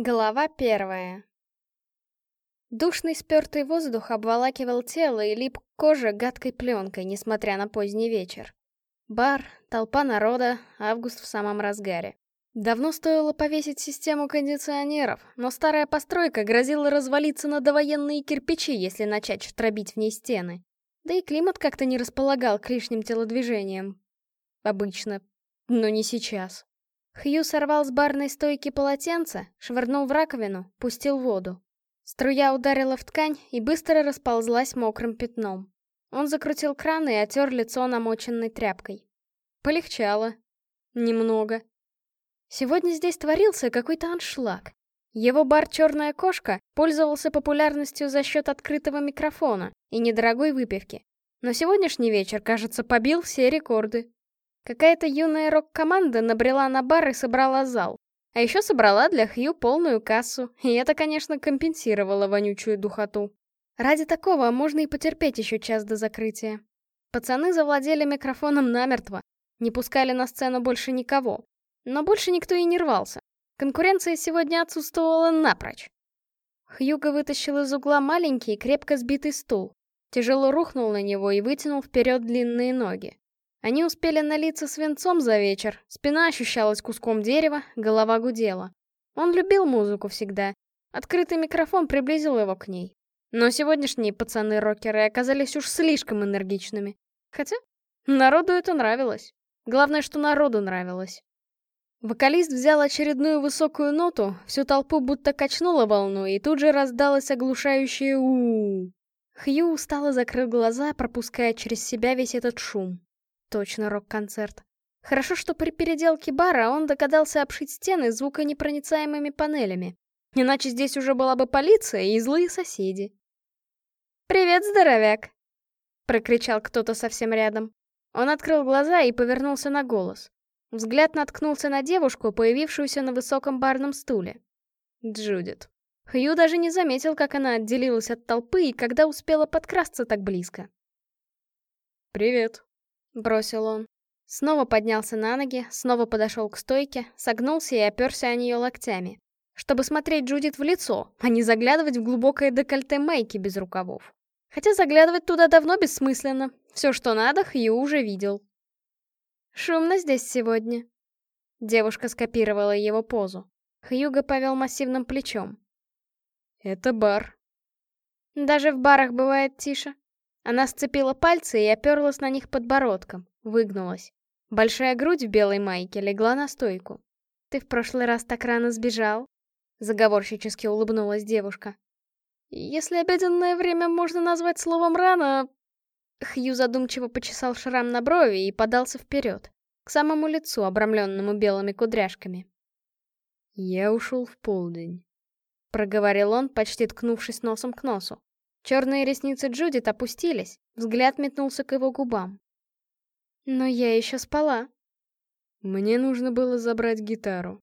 Глава первая. Душный спертый воздух обволакивал тело и лип к коже гадкой пленкой, несмотря на поздний вечер. Бар, толпа народа, август в самом разгаре. Давно стоило повесить систему кондиционеров, но старая постройка грозила развалиться на довоенные кирпичи, если начать штробить в ней стены. Да и климат как-то не располагал к лишним телодвижениям. Обычно, но не сейчас. Хью сорвал с барной стойки полотенце, швырнул в раковину, пустил воду. Струя ударила в ткань и быстро расползлась мокрым пятном. Он закрутил кран и отер лицо намоченной тряпкой. Полегчало. Немного. Сегодня здесь творился какой-то аншлаг. Его бар «Черная кошка» пользовался популярностью за счет открытого микрофона и недорогой выпивки. Но сегодняшний вечер, кажется, побил все рекорды. Какая-то юная рок-команда набрела на бар и собрала зал. А еще собрала для Хью полную кассу, и это, конечно, компенсировало вонючую духоту. Ради такого можно и потерпеть еще час до закрытия. Пацаны завладели микрофоном намертво, не пускали на сцену больше никого. Но больше никто и не рвался. Конкуренция сегодня отсутствовала напрочь. Хьюго вытащил из угла маленький, крепко сбитый стул. Тяжело рухнул на него и вытянул вперед длинные ноги. Они успели налиться свинцом за вечер, спина ощущалась куском дерева, голова гудела. Он любил музыку всегда. Открытый микрофон приблизил его к ней. Но сегодняшние пацаны-рокеры оказались уж слишком энергичными. Хотя, народу это нравилось. Главное, что народу нравилось. Вокалист взял очередную высокую ноту, всю толпу будто качнула волну, и тут же раздалось оглушающее у, -у, -у. Хью устало закрыл глаза, пропуская через себя весь этот шум. Точно рок-концерт. Хорошо, что при переделке бара он догадался обшить стены звуконепроницаемыми панелями. Иначе здесь уже была бы полиция и злые соседи. «Привет, здоровяк!» — прокричал кто-то совсем рядом. Он открыл глаза и повернулся на голос. Взгляд наткнулся на девушку, появившуюся на высоком барном стуле. Джудит. Хью даже не заметил, как она отделилась от толпы и когда успела подкрасться так близко. «Привет», Бросил он. Снова поднялся на ноги, снова подошел к стойке, согнулся и оперся о нее локтями. Чтобы смотреть Джудит в лицо, а не заглядывать в глубокое декольте майки без рукавов. Хотя заглядывать туда давно бессмысленно. Все, что надо, Хью уже видел. «Шумно здесь сегодня». Девушка скопировала его позу. Хьюго повел массивным плечом. «Это бар». «Даже в барах бывает тише», она сцепила пальцы и оперлась на них подбородком, выгнулась. Большая грудь в белой майке легла на стойку. «Ты в прошлый раз так рано сбежал?» Заговорщически улыбнулась девушка. «Если обеденное время можно назвать словом «рано», Хью задумчиво почесал шрам на брови и подался вперед, к самому лицу, обрамленному белыми кудряшками. «Я ушел в полдень», — проговорил он, почти ткнувшись носом к носу. Черные ресницы Джудит опустились, взгляд метнулся к его губам. Но я еще спала. Мне нужно было забрать гитару.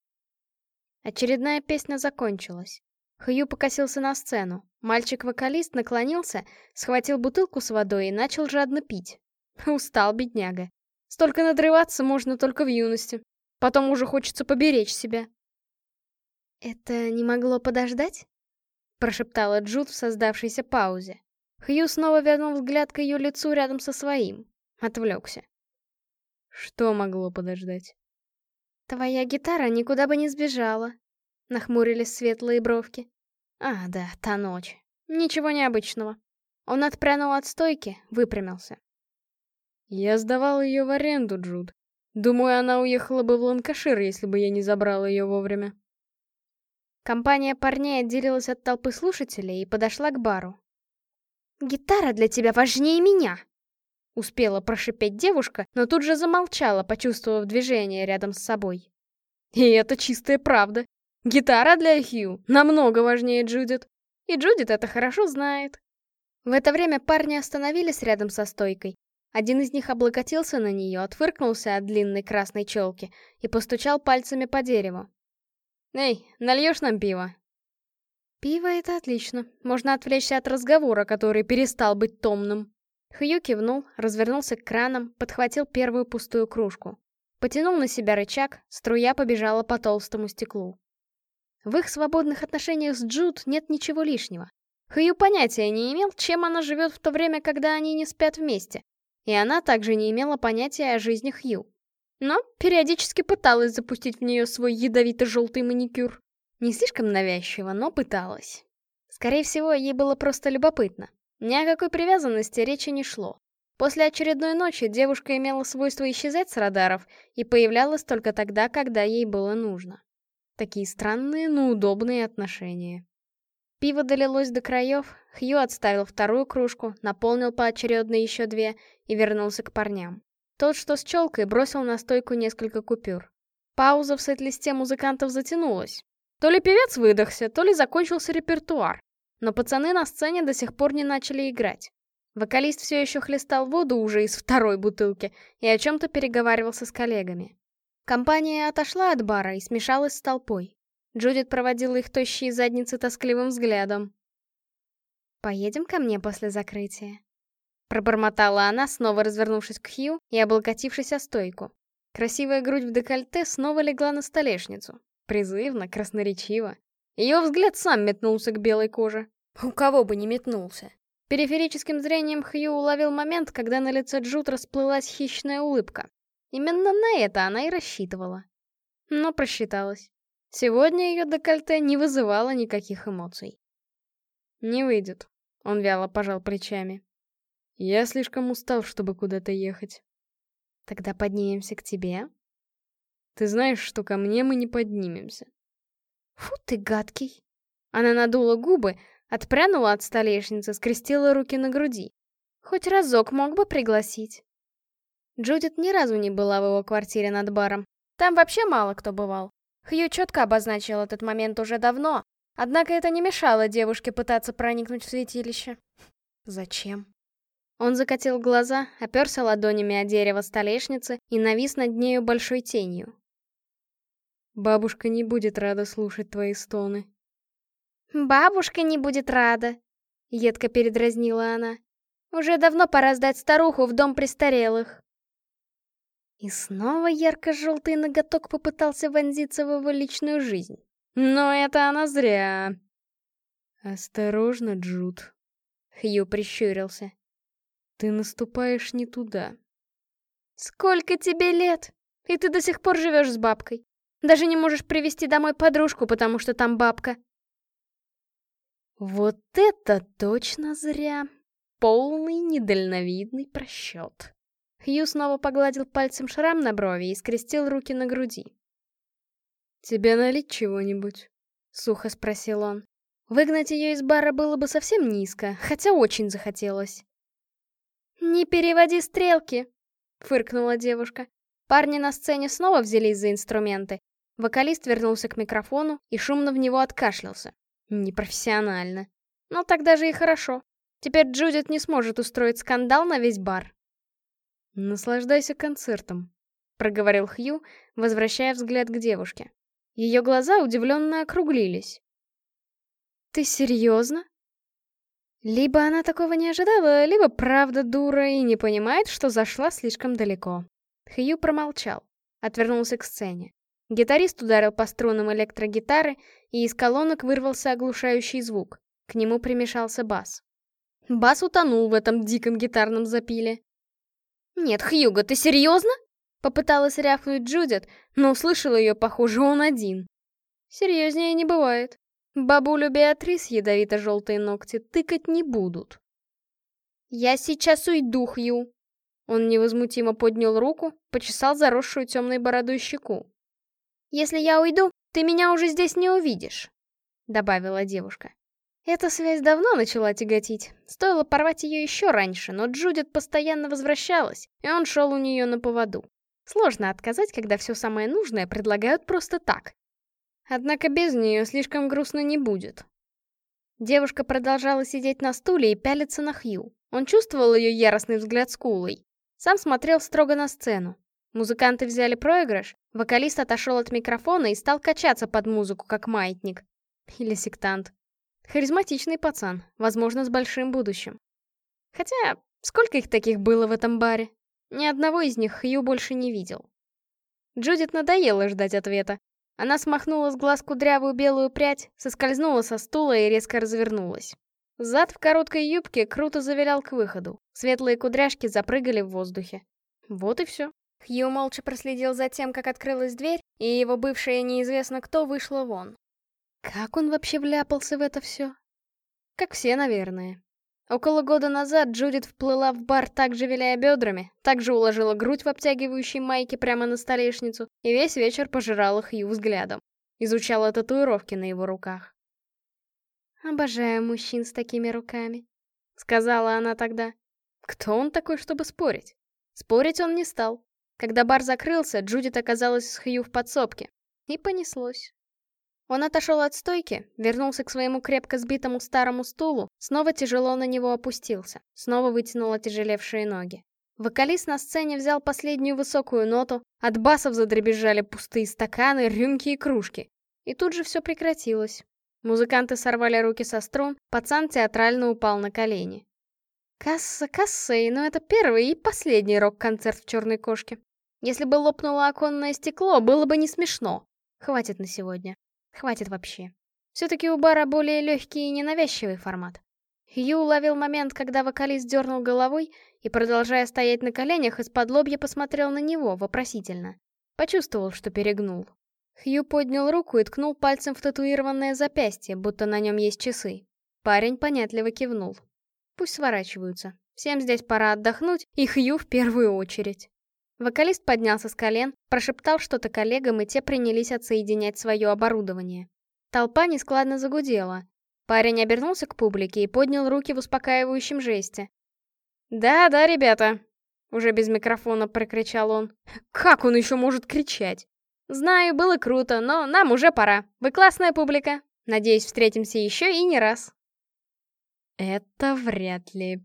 Очередная песня закончилась. Хью покосился на сцену. Мальчик-вокалист наклонился, схватил бутылку с водой и начал жадно пить. Устал, бедняга. Столько надрываться можно только в юности. Потом уже хочется поберечь себя. Это не могло подождать? Прошептала Джуд в создавшейся паузе. Хью снова вернул взгляд к ее лицу рядом со своим. Отвлекся. Что могло подождать? Твоя гитара никуда бы не сбежала. Нахмурились светлые бровки. А, да, та ночь. Ничего необычного. Он отпрянул от стойки, выпрямился. Я сдавал ее в аренду, Джуд. Думаю, она уехала бы в Ланкашир, если бы я не забрал ее вовремя. Компания парней отделилась от толпы слушателей и подошла к бару. «Гитара для тебя важнее меня!» Успела прошипеть девушка, но тут же замолчала, почувствовав движение рядом с собой. И это чистая правда. Гитара для Хью намного важнее Джудит. И Джудит это хорошо знает. В это время парни остановились рядом со стойкой. Один из них облокотился на нее, отфыркнулся от длинной красной челки и постучал пальцами по дереву. «Эй, нальешь нам пиво?» «Пиво — это отлично. Можно отвлечься от разговора, который перестал быть томным». Хью кивнул, развернулся к кранам, подхватил первую пустую кружку. Потянул на себя рычаг, струя побежала по толстому стеклу. В их свободных отношениях с Джуд нет ничего лишнего. Хью понятия не имел, чем она живет в то время, когда они не спят вместе. И она также не имела понятия о жизни Хью. Но периодически пыталась запустить в нее свой ядовито-желтый маникюр. Не слишком навязчиво, но пыталась. Скорее всего, ей было просто любопытно. Ни о какой привязанности речи не шло. После очередной ночи девушка имела свойство исчезать с радаров и появлялась только тогда, когда ей было нужно. Такие странные, но удобные отношения. Пиво долилось до краев, Хью отставил вторую кружку, наполнил поочередно еще две и вернулся к парням. Тот, что с челкой, бросил на стойку несколько купюр. Пауза в сет-листе музыкантов затянулась. То ли певец выдохся, то ли закончился репертуар. Но пацаны на сцене до сих пор не начали играть. Вокалист все еще хлестал воду уже из второй бутылки и о чем-то переговаривался с коллегами. Компания отошла от бара и смешалась с толпой. Джудит проводила их тощие задницы тоскливым взглядом. «Поедем ко мне после закрытия?» Пробормотала она, снова развернувшись к Хью и облокотившись о стойку. Красивая грудь в декольте снова легла на столешницу. Призывно, красноречиво. Ее взгляд сам метнулся к белой коже. У кого бы не метнулся. Периферическим зрением Хью уловил момент, когда на лице Джуд расплылась хищная улыбка. Именно на это она и рассчитывала. Но просчиталась. Сегодня ее декольте не вызывало никаких эмоций. «Не выйдет», — он вяло пожал плечами. «Я слишком устал, чтобы куда-то ехать». «Тогда поднимемся к тебе?» «Ты знаешь, что ко мне мы не поднимемся». «Фу ты гадкий!» Она надула губы, отпрянула от столешницы, скрестила руки на груди. Хоть разок мог бы пригласить. Джудит ни разу не была в его квартире над баром. Там вообще мало кто бывал. Хью четко обозначил этот момент уже давно, однако это не мешало девушке пытаться проникнуть в святилище. Зачем? Он закатил глаза, оперся ладонями о дерево столешницы и навис над нею большой тенью. «Бабушка не будет рада слушать твои стоны». «Бабушка не будет рада», — едко передразнила она. «Уже давно пора сдать старуху в дом престарелых». И снова ярко-желтый ноготок попытался вонзиться в его личную жизнь. Но это она зря. «Осторожно, Джуд», — Хью прищурился. «Ты наступаешь не туда». «Сколько тебе лет? И ты до сих пор живешь с бабкой. Даже не можешь привести домой подружку, потому что там бабка». Вот это точно зря. Полный недальновидный просчет. Хью снова погладил пальцем шрам на брови и скрестил руки на груди. «Тебе налить чего-нибудь?» — сухо спросил он. Выгнать ее из бара было бы совсем низко, хотя очень захотелось. «Не переводи стрелки!» — фыркнула девушка. Парни на сцене снова взялись за инструменты. Вокалист вернулся к микрофону и шумно в него откашлялся. Непрофессионально. Но тогда же и хорошо. Теперь Джудит не сможет устроить скандал на весь бар. «Наслаждайся концертом», — проговорил Хью, возвращая взгляд к девушке. Ее глаза удивленно округлились. «Ты серьезно?» Либо она такого не ожидала, либо правда дура и не понимает, что зашла слишком далеко. Хью промолчал, отвернулся к сцене. Гитарист ударил по струнам электрогитары, и из колонок вырвался оглушающий звук. К нему примешался бас. Бас утонул в этом диком гитарном запиле. «Нет, Хьюго, ты серьезно?» Попыталась рявкнуть Джудит, но услышал ее, похоже, он один. Серьезнее не бывает. Бабулю Беатрис ядовито-желтые ногти тыкать не будут. «Я сейчас уйду, Хью!» Он невозмутимо поднял руку, почесал заросшую темной бородой щеку. «Если я уйду, ты меня уже здесь не увидишь», — добавила девушка. Эта связь давно начала тяготить. Стоило порвать ее еще раньше, но Джудит постоянно возвращалась, и он шел у нее на поводу. Сложно отказать, когда все самое нужное предлагают просто так. Однако без нее слишком грустно не будет. Девушка продолжала сидеть на стуле и пялиться на Хью. Он чувствовал ее яростный взгляд скулой. Сам смотрел строго на сцену. Музыканты взяли проигрыш, вокалист отошел от микрофона и стал качаться под музыку, как маятник. Или сектант. Харизматичный пацан, возможно, с большим будущим. Хотя, сколько их таких было в этом баре? Ни одного из них Хью больше не видел. Джудит надоело ждать ответа. Она смахнула с глаз кудрявую белую прядь, соскользнула со стула и резко развернулась. Зад в короткой юбке круто завилял к выходу. Светлые кудряшки запрыгали в воздухе. Вот и все. Хью молча проследил за тем, как открылась дверь, и его бывшая неизвестно кто вышла вон. Как он вообще вляпался в это все? Как все, наверное. Около года назад Джудит вплыла в бар так же виляя бедрами, так же уложила грудь в обтягивающей майке прямо на столешницу и весь вечер пожирала Хью взглядом. Изучала татуировки на его руках. «Обожаю мужчин с такими руками», — сказала она тогда. Кто он такой, чтобы спорить? Спорить он не стал. Когда бар закрылся, Джудит оказалась с Хью в подсобке. И понеслось. Он отошел от стойки, вернулся к своему крепко сбитому старому стулу, снова тяжело на него опустился, снова вытянул отяжелевшие ноги. Вокалист на сцене взял последнюю высокую ноту, от басов задребезжали пустые стаканы, рюмки и кружки. И тут же все прекратилось. Музыканты сорвали руки со струн, пацан театрально упал на колени. Касса кассой, но это первый и последний рок-концерт в «Черной кошке». Если бы лопнуло оконное стекло, было бы не смешно. Хватит на сегодня. Хватит вообще. Все-таки у бара более легкий и ненавязчивый формат. Хью уловил момент, когда вокалист дернул головой и, продолжая стоять на коленях, из-под лобья посмотрел на него вопросительно. Почувствовал, что перегнул. Хью поднял руку и ткнул пальцем в татуированное запястье, будто на нем есть часы. Парень понятливо кивнул. Пусть сворачиваются. Всем здесь пора отдохнуть, и Хью в первую очередь. Вокалист поднялся с колен, прошептал что-то коллегам, и те принялись отсоединять свое оборудование. Толпа нескладно загудела. Парень обернулся к публике и поднял руки в успокаивающем жесте. «Да-да, ребята!» Уже без микрофона прокричал он. «Как он еще может кричать?» Знаю, было круто, но нам уже пора. Вы классная публика. Надеюсь, встретимся еще и не раз. Это вряд ли.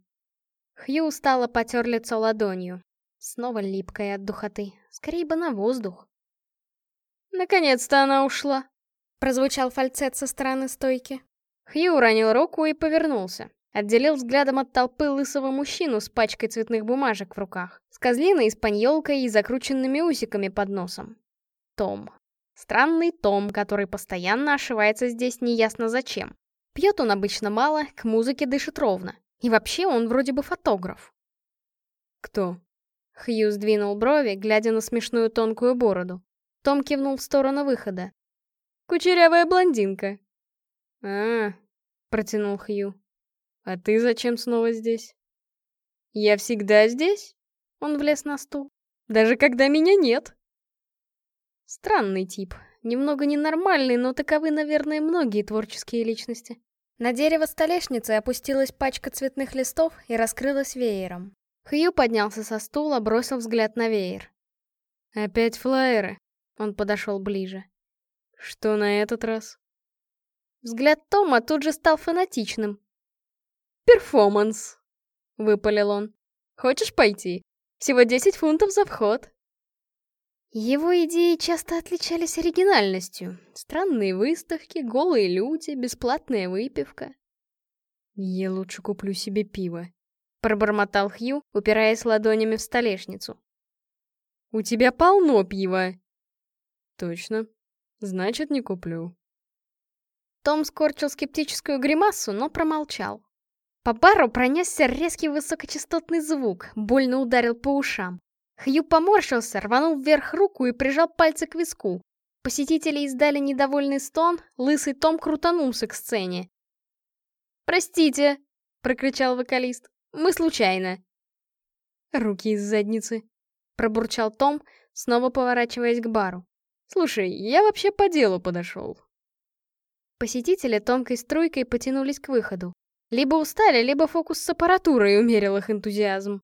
Хью устало потер лицо ладонью. Снова липкая от духоты. Скорее бы на воздух. Наконец-то она ушла. Прозвучал фальцет со стороны стойки. Хью уронил руку и повернулся. Отделил взглядом от толпы лысого мужчину с пачкой цветных бумажек в руках, с козлиной, испаньолкой и закрученными усиками под носом. Том. Странный Том, который постоянно ошивается здесь неясно зачем. Пьет он обычно мало, к музыке дышит ровно. И вообще он вроде бы фотограф. «Кто?» Хью сдвинул брови, глядя на смешную тонкую бороду. Том кивнул в сторону выхода. «Кучерявая блондинка». «А, — протянул Хью. «А ты зачем снова здесь?» «Я всегда здесь?» Он влез на стул. «Даже когда меня нет!» Странный тип. Немного ненормальный, но таковы, наверное, многие творческие личности. На дерево столешницы опустилась пачка цветных листов и раскрылась веером. Хью поднялся со стула, бросил взгляд на веер. «Опять флаеры?» Он подошел ближе. «Что на этот раз?» Взгляд Тома тут же стал фанатичным. «Перформанс!» — выпалил он. «Хочешь пойти? Всего 10 фунтов за вход!» Его идеи часто отличались оригинальностью. Странные выставки, голые люди, бесплатная выпивка. «Я лучше куплю себе пиво», — пробормотал Хью, упираясь ладонями в столешницу. «У тебя полно пива!» «Точно. Значит, не куплю». Том скорчил скептическую гримасу, но промолчал. По бару пронесся резкий высокочастотный звук, больно ударил по ушам. Хью поморщился, рванул вверх руку и прижал пальцы к виску. Посетители издали недовольный стон, лысый Том крутанулся к сцене. «Простите!» — прокричал вокалист. «Мы случайно!» «Руки из задницы!» — пробурчал Том, снова поворачиваясь к бару. «Слушай, я вообще по делу подошел». Посетители тонкой струйкой потянулись к выходу. Либо устали, либо фокус с аппаратурой умерил их энтузиазм.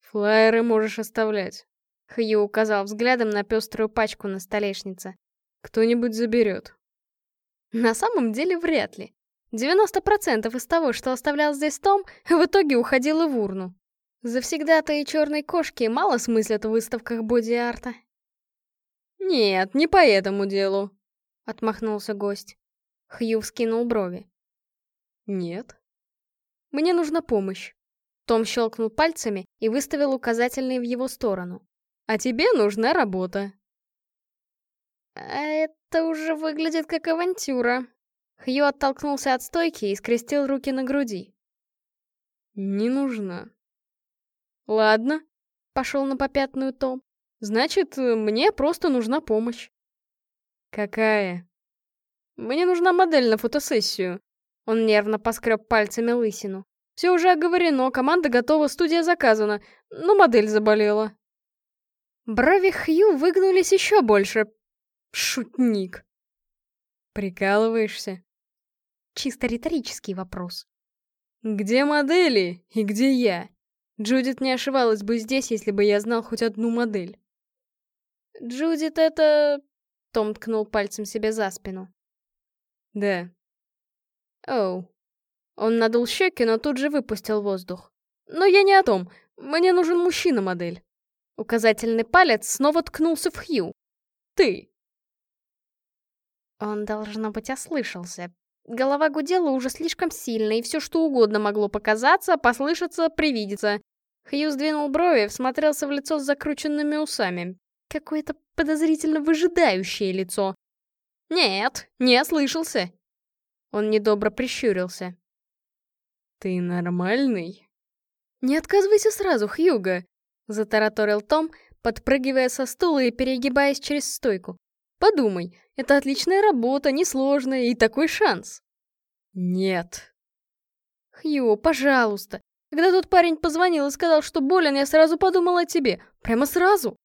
«Флайеры можешь оставлять», — Хью указал взглядом на пеструю пачку на столешнице. «Кто-нибудь заберет». На самом деле вряд ли. 90% из того, что оставлял здесь Том, в итоге уходило в урну. Завсегда-то и черной кошки мало смыслят в выставках боди-арта. «Нет, не по этому делу», — отмахнулся гость. Хью вскинул брови. «Нет». «Мне нужна помощь». Том щелкнул пальцами и выставил указательный в его сторону. «А тебе нужна работа». А это уже выглядит как авантюра. Хью оттолкнулся от стойки и скрестил руки на груди. Не нужна. Ладно, пошел на попятную Том. Значит, мне просто нужна помощь. Какая? Мне нужна модель на фотосессию. Он нервно поскреб пальцами лысину. Все уже оговорено, команда готова, студия заказана, но модель заболела. Брови Хью выгнулись еще больше. Шутник. Прикалываешься? Чисто риторический вопрос. Где модели и где я? Джудит не ошибалась бы здесь, если бы я знал хоть одну модель. Джудит это... Том ткнул пальцем себе за спину. Да. Оу. Он надул щеки, но тут же выпустил воздух. Но я не о том. Мне нужен мужчина-модель. Указательный палец снова ткнулся в Хью. Ты. Он, должно быть, ослышался. Голова гудела уже слишком сильно, и все что угодно могло показаться, послышаться, привидеться. Хью сдвинул брови, всмотрелся в лицо с закрученными усами. Какое-то подозрительно выжидающее лицо. Нет, не ослышался. Он недобро прищурился. «Ты нормальный?» «Не отказывайся сразу, Хьюго!» Затараторил Том, подпрыгивая со стула и перегибаясь через стойку. «Подумай, это отличная работа, несложная и такой шанс!» «Нет!» «Хью, пожалуйста! Когда тот парень позвонил и сказал, что болен, я сразу подумала о тебе. Прямо сразу!»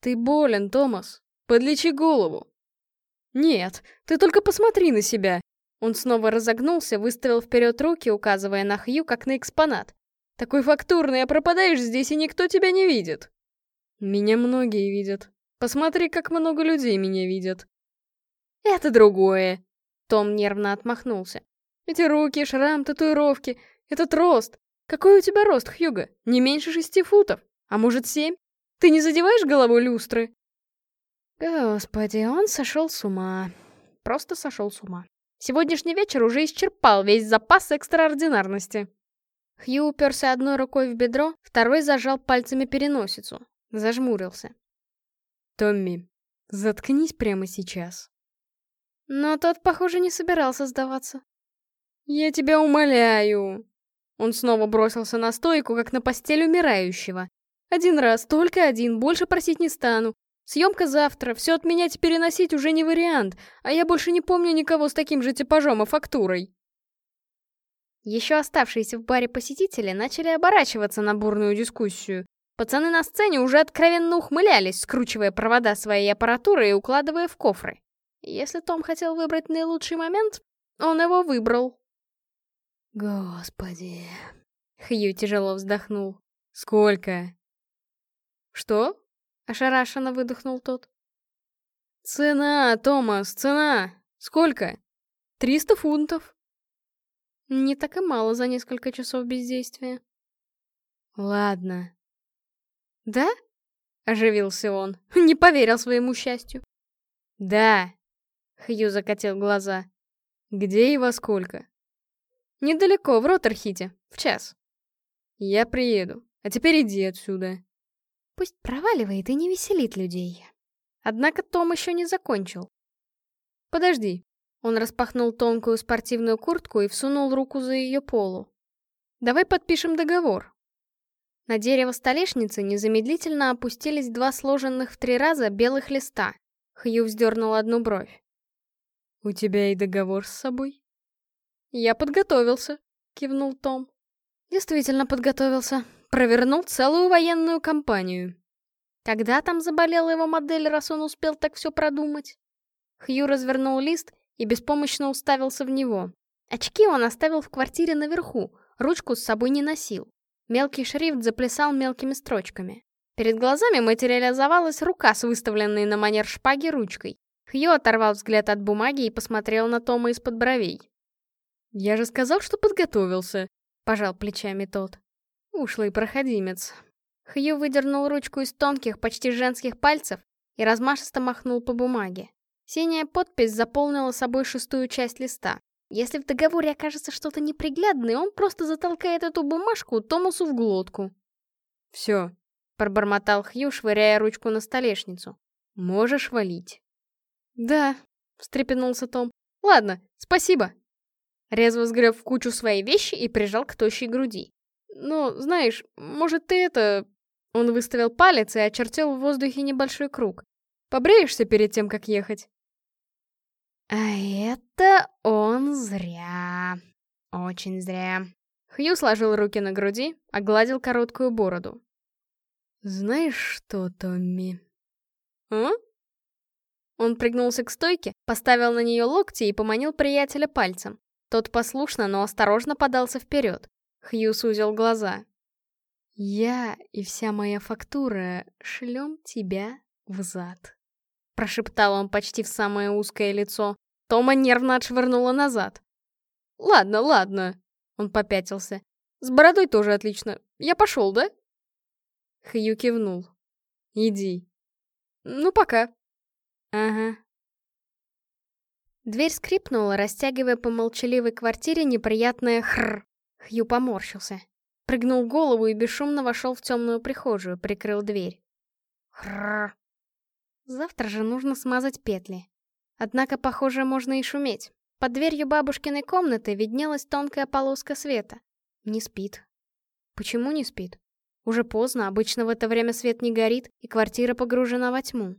«Ты болен, Томас. Подлечи голову!» «Нет, ты только посмотри на себя!» Он снова разогнулся, выставил вперед руки, указывая на Хью, как на экспонат. Такой фактурный, а пропадаешь здесь, и никто тебя не видит. Меня многие видят. Посмотри, как много людей меня видят. Это другое. Том нервно отмахнулся. Эти руки, шрам, татуировки, этот рост. Какой у тебя рост, Хьюго? Не меньше шести футов? А может, семь? Ты не задеваешь головой люстры? Господи, он сошел с ума. Просто сошел с ума. Сегодняшний вечер уже исчерпал весь запас экстраординарности. Хью уперся одной рукой в бедро, второй зажал пальцами переносицу. Зажмурился. «Томми, заткнись прямо сейчас». Но тот, похоже, не собирался сдаваться. «Я тебя умоляю!» Он снова бросился на стойку, как на постель умирающего. «Один раз, только один, больше просить не стану. Съемка завтра, все отменять и переносить уже не вариант, а я больше не помню никого с таким же типажом и фактурой». Еще оставшиеся в баре посетители начали оборачиваться на бурную дискуссию. Пацаны на сцене уже откровенно ухмылялись, скручивая провода своей аппаратуры и укладывая в кофры. Если Том хотел выбрать наилучший момент, он его выбрал. «Господи...» Хью тяжело вздохнул. «Сколько?» «Что?» — ошарашенно выдохнул тот. «Цена, Томас, цена! Сколько?» «Триста фунтов». Не так и мало за несколько часов бездействия. Ладно. Да? Оживился он. Не поверил своему счастью. Да. Хью закатил глаза. Где и во сколько? Недалеко, в Роттерхите. В час. Я приеду. А теперь иди отсюда. Пусть проваливает и не веселит людей. Однако Том еще не закончил. Подожди. Он распахнул тонкую спортивную куртку и всунул руку за ее полу. «Давай подпишем договор». На дерево столешницы незамедлительно опустились два сложенных в три раза белых листа. Хью вздернул одну бровь. «У тебя и договор с собой?» «Я подготовился», — кивнул Том. «Действительно подготовился. Провернул целую военную кампанию. Когда там заболела его модель, раз он успел так все продумать?» Хью развернул лист и беспомощно уставился в него. Очки он оставил в квартире наверху, ручку с собой не носил. Мелкий шрифт заплясал мелкими строчками. Перед глазами материализовалась рука с выставленной на манер шпаги ручкой. Хью оторвал взгляд от бумаги и посмотрел на Тома из-под бровей. «Я же сказал, что подготовился», — пожал плечами тот. Ушлый проходимец. Хью выдернул ручку из тонких, почти женских пальцев и размашисто махнул по бумаге. Синяя подпись заполнила собой шестую часть листа. Если в договоре окажется что-то неприглядное, он просто затолкает эту бумажку Томасу в глотку. «Все», — пробормотал Хью, швыряя ручку на столешницу. «Можешь валить». «Да», — встрепенулся Том. «Ладно, спасибо». Резво сгреб в кучу свои вещи и прижал к тощей груди. «Ну, знаешь, может, ты это...» Он выставил палец и очертил в воздухе небольшой круг. «Побреешься перед тем, как ехать?» А это он зря. Очень зря. Хью сложил руки на груди, огладил короткую бороду. «Знаешь что, Томми?» «А?» Он пригнулся к стойке, поставил на нее локти и поманил приятеля пальцем. Тот послушно, но осторожно подался вперед. Хью сузил глаза. «Я и вся моя фактура шлем тебя в зад», — прошептал он почти в самое узкое лицо. Тома нервно отшвырнула назад. «Ладно, ладно», — он попятился. «С бородой тоже отлично. Я пошел, да?» Хью кивнул. «Иди». «Ну, пока». «Ага». Дверь скрипнула, растягивая по молчаливой квартире неприятное хр. Хью поморщился. Прыгнул голову и бесшумно вошел в темную прихожую, прикрыл дверь. Хр. Завтра же нужно смазать петли. Однако, похоже, можно и шуметь. Под дверью бабушкиной комнаты виднелась тонкая полоска света. Не спит. Почему не спит? Уже поздно, обычно в это время свет не горит, и квартира погружена во тьму.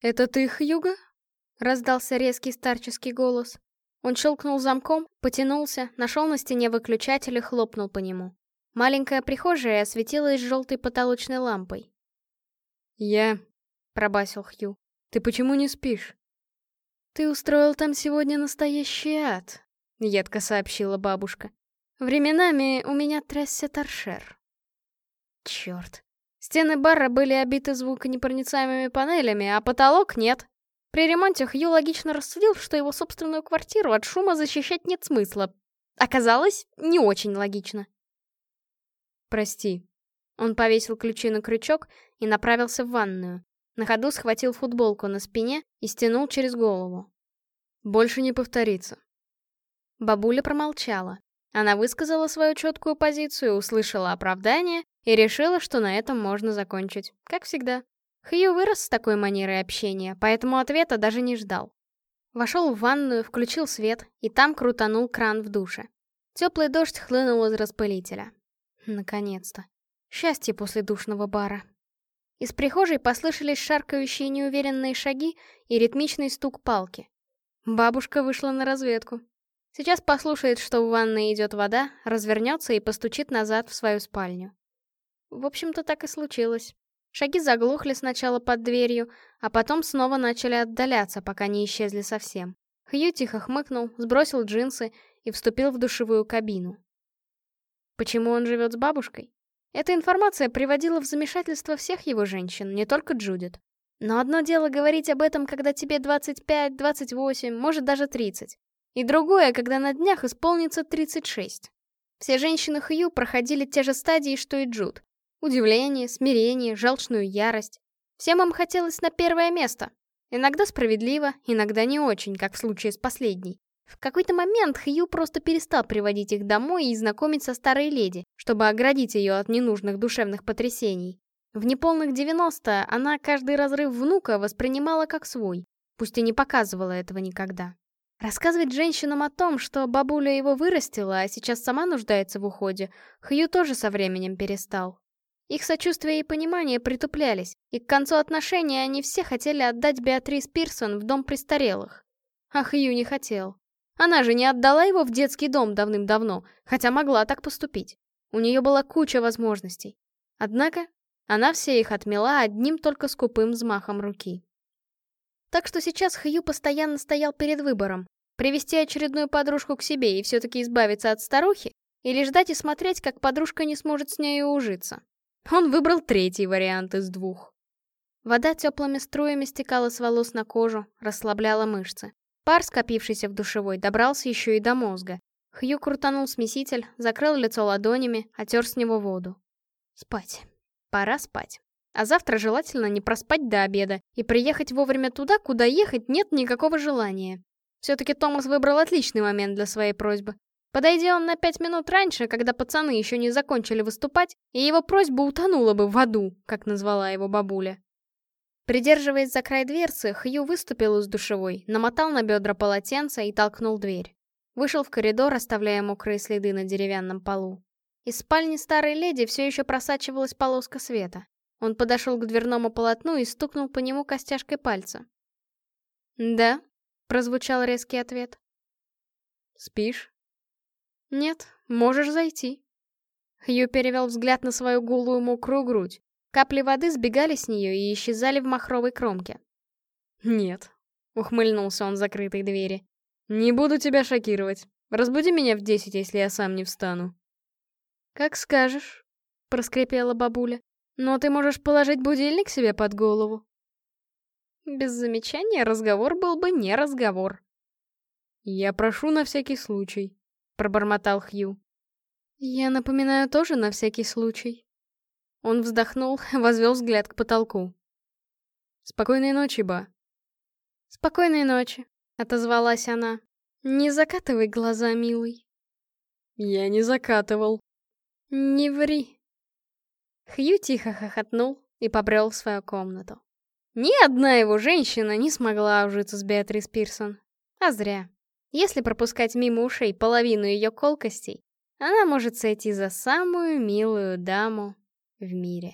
«Это ты, Хьюга?» — раздался резкий старческий голос. Он щелкнул замком, потянулся, нашел на стене выключатель и хлопнул по нему. Маленькая прихожая осветилась желтой потолочной лампой. «Я...» — пробасил Хью. «Ты почему не спишь?» «Ты устроил там сегодня настоящий ад», — едко сообщила бабушка. «Временами у меня трясся торшер». Черт. Стены бара были обиты звуконепроницаемыми панелями, а потолок нет. При ремонте Хью логично рассудил, что его собственную квартиру от шума защищать нет смысла. Оказалось, не очень логично. «Прости». Он повесил ключи на крючок и направился в ванную. На ходу схватил футболку на спине и стянул через голову. «Больше не повторится». Бабуля промолчала. Она высказала свою четкую позицию, услышала оправдание и решила, что на этом можно закончить. Как всегда. Хью вырос с такой манерой общения, поэтому ответа даже не ждал. Вошел в ванную, включил свет, и там крутанул кран в душе. Теплый дождь хлынул из распылителя. Наконец-то. Счастье после душного бара. Из прихожей послышались шаркающие неуверенные шаги и ритмичный стук палки. Бабушка вышла на разведку. Сейчас послушает, что в ванной идет вода, развернется и постучит назад в свою спальню. В общем-то, так и случилось. Шаги заглохли сначала под дверью, а потом снова начали отдаляться, пока не исчезли совсем. Хью тихо хмыкнул, сбросил джинсы и вступил в душевую кабину. Почему он живет с бабушкой? Эта информация приводила в замешательство всех его женщин, не только Джудит. Но одно дело говорить об этом, когда тебе 25, 28, может даже 30. И другое, когда на днях исполнится 36. Все женщины Хью проходили те же стадии, что и Джуд. Удивление, смирение, желчную ярость. Всем им хотелось на первое место. Иногда справедливо, иногда не очень, как в случае с последней. В какой-то момент Хью просто перестал приводить их домой и знакомить со старой леди, чтобы оградить ее от ненужных душевных потрясений. В неполных 90 она каждый разрыв внука воспринимала как свой, пусть и не показывала этого никогда. Рассказывать женщинам о том, что бабуля его вырастила, а сейчас сама нуждается в уходе, Хью тоже со временем перестал. Их сочувствие и понимание притуплялись, и к концу отношений они все хотели отдать Беатрис Пирсон в дом престарелых. А Хью не хотел. Она же не отдала его в детский дом давным-давно, хотя могла так поступить. У нее была куча возможностей. Однако она все их отмела одним только скупым взмахом руки. Так что сейчас Хью постоянно стоял перед выбором. Привести очередную подружку к себе и все-таки избавиться от старухи, или ждать и смотреть, как подружка не сможет с нею ужиться. Он выбрал третий вариант из двух. Вода теплыми струями стекала с волос на кожу, расслабляла мышцы. Пар, скопившийся в душевой, добрался еще и до мозга. Хью крутанул смеситель, закрыл лицо ладонями, отер с него воду. Спать. Пора спать. А завтра желательно не проспать до обеда и приехать вовремя туда, куда ехать нет никакого желания. Все-таки Томас выбрал отличный момент для своей просьбы. Подойди он на пять минут раньше, когда пацаны еще не закончили выступать, и его просьба утонула бы в аду, как назвала его бабуля. Придерживаясь за край дверцы, Хью выступил из душевой, намотал на бедра полотенце и толкнул дверь. Вышел в коридор, оставляя мокрые следы на деревянном полу. Из спальни старой леди все еще просачивалась полоска света. Он подошел к дверному полотну и стукнул по нему костяшкой пальца. «Да», — прозвучал резкий ответ. «Спишь?» «Нет, можешь зайти». Хью перевел взгляд на свою голую мокрую грудь. Капли воды сбегали с нее и исчезали в махровой кромке. «Нет», — ухмыльнулся он закрытой двери. «Не буду тебя шокировать. Разбуди меня в десять, если я сам не встану». «Как скажешь», — проскрипела бабуля. «Но ты можешь положить будильник себе под голову». Без замечания разговор был бы не разговор. «Я прошу на всякий случай», — пробормотал Хью. «Я напоминаю тоже на всякий случай». Он вздохнул, возвел взгляд к потолку. «Спокойной ночи, ба». «Спокойной ночи», — отозвалась она. «Не закатывай глаза, милый». «Я не закатывал». «Не ври». Хью тихо хохотнул и побрел в свою комнату. Ни одна его женщина не смогла ужиться с Беатрис Пирсон. А зря. Если пропускать мимо ушей половину ее колкостей, она может сойти за самую милую даму в мире.